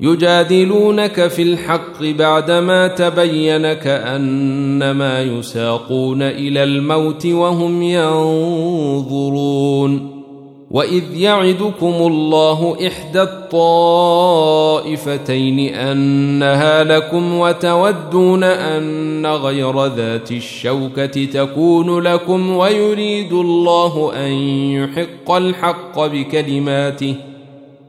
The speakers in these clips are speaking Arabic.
يجادلونك في الحق بعدما تبين كانما يساقون إلى الموت وهم ينظرون وإذ يعدكم الله إحدى الطائفتين أنها لكم وتودون أن غير ذات الشوكة تكون لكم ويريد الله أن يحق الحق بكلماته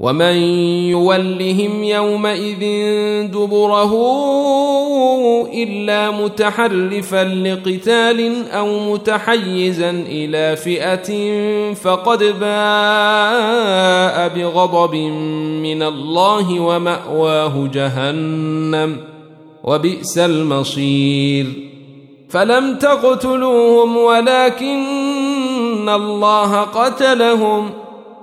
ومن يولهم يومئذ دبره إلا متحرفا لقتال أو متحيزا إلى فئة فقد باء بغضب من الله ومأواه جهنم وبئس المصير. فلم تقتلوهم ولكن الله قتلهم.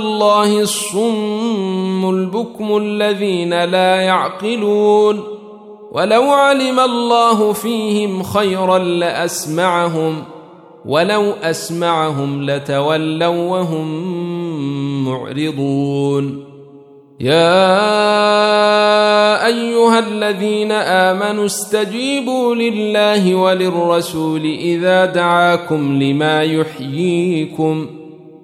الله الصم البكم الذين لا يعقلون ولو علم الله فيهم خيرا لأسمعهم ولو أسمعهم لتولوا وهم معرضون يا أيها الذين آمنوا استجيبوا لله وللرسول إذا دعاكم لما يحييكم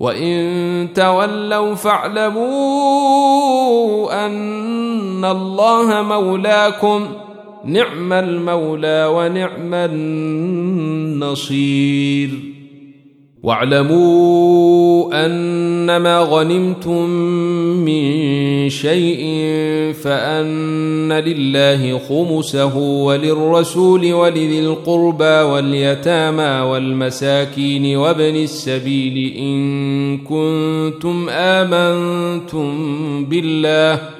وان تولوا فاعلموا ان الله مولاكم نعم المولى ونعم النصير واعلموا أنما غنمتم من شيء فأن لله خمسه وللرسول ولذي القربى واليتامى والمساكين وابن السبيل إن كنتم آمنتم بالله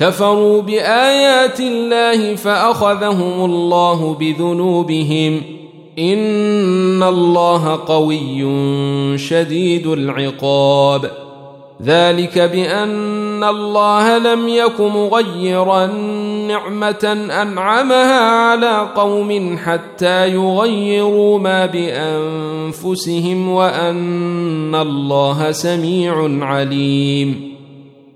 كفروا بآيات الله فأخذهم الله بذنوبهم. إن الله قوي شديد العقاب. ذلك بأن الله لم يك مغيرا نعمة أنعمها على قوم حتى يغيروا ما بأنفسهم وأن الله سميع عليم.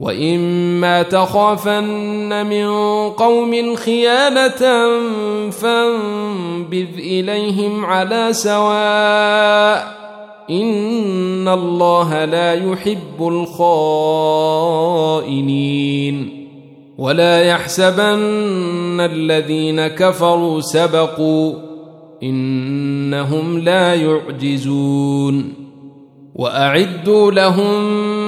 وإما تخافن من قوم خيانة فانبذ إليهم على سواء إن الله لا يحب الخائنين ولا يحسبن الذين كفروا سبقوا إنهم لا يعجزون وأعدوا لهم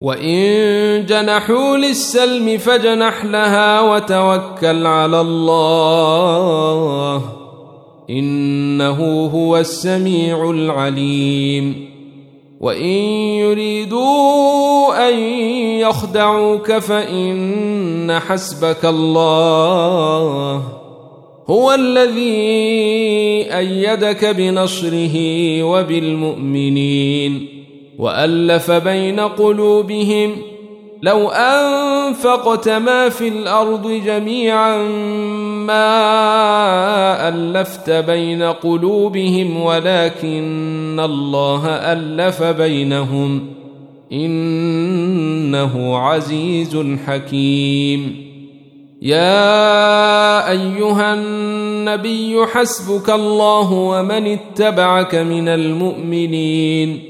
وإن جنحوا للسلم فجنح لها وتوكل على الله إنه هو السميع العليم. وإن يريدوا أن يخدعوك فإن حسبك الله هو الذي أيدك بنصره وبالمؤمنين. وألف بين قلوبهم لو أنفقت ما في الأرض جميعا ما ألفت بين قلوبهم ولكن الله ألف بينهم إنه عزيز حكيم. يا أيها النبي حسبك الله ومن اتبعك من المؤمنين.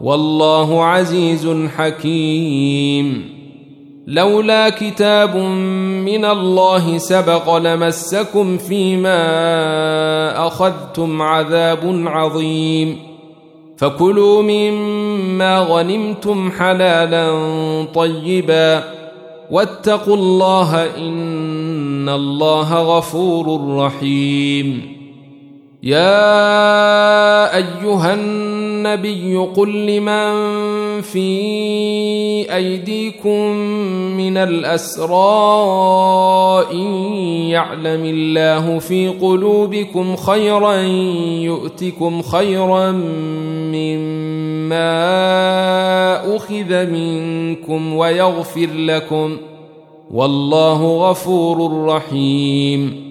والله عزيز حكيم. لولا كتاب من الله سبق لمسكم فيما أخذتم عذاب عظيم. فكلوا مما غنمتم حلالا طيبا. واتقوا الله إن الله غفور رحيم. يا أيها النبي قل لمن في أيديكم من الأسرى إن يعلم الله في قلوبكم خيرا يؤتكم خيرا مما أخذ منكم ويغفر لكم. والله غفور رحيم.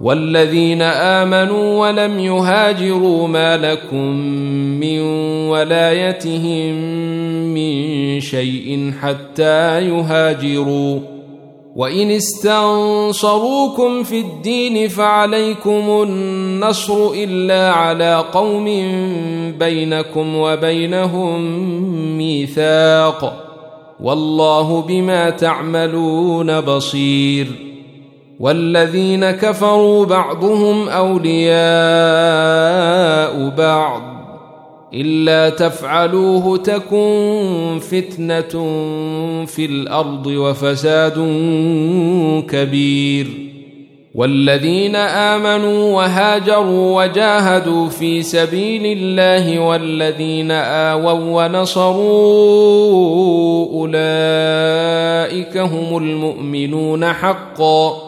والذين آمنوا ولم يهاجروا ما لكم من ولايتهم من شيء حتى يهاجروا. وإن استنصروكم في الدين فعليكم النصر إلا على قوم بينكم وبينهم ميثاق. والله بما تعملون بصير. والذين كفروا بعضهم أولياء بعض. إلا تفعلوه تكن فتنة في الأرض وفساد كبير. والذين آمنوا وهاجروا وجاهدوا في سبيل الله والذين آووا ونصروا أولئك هم المؤمنون حقا.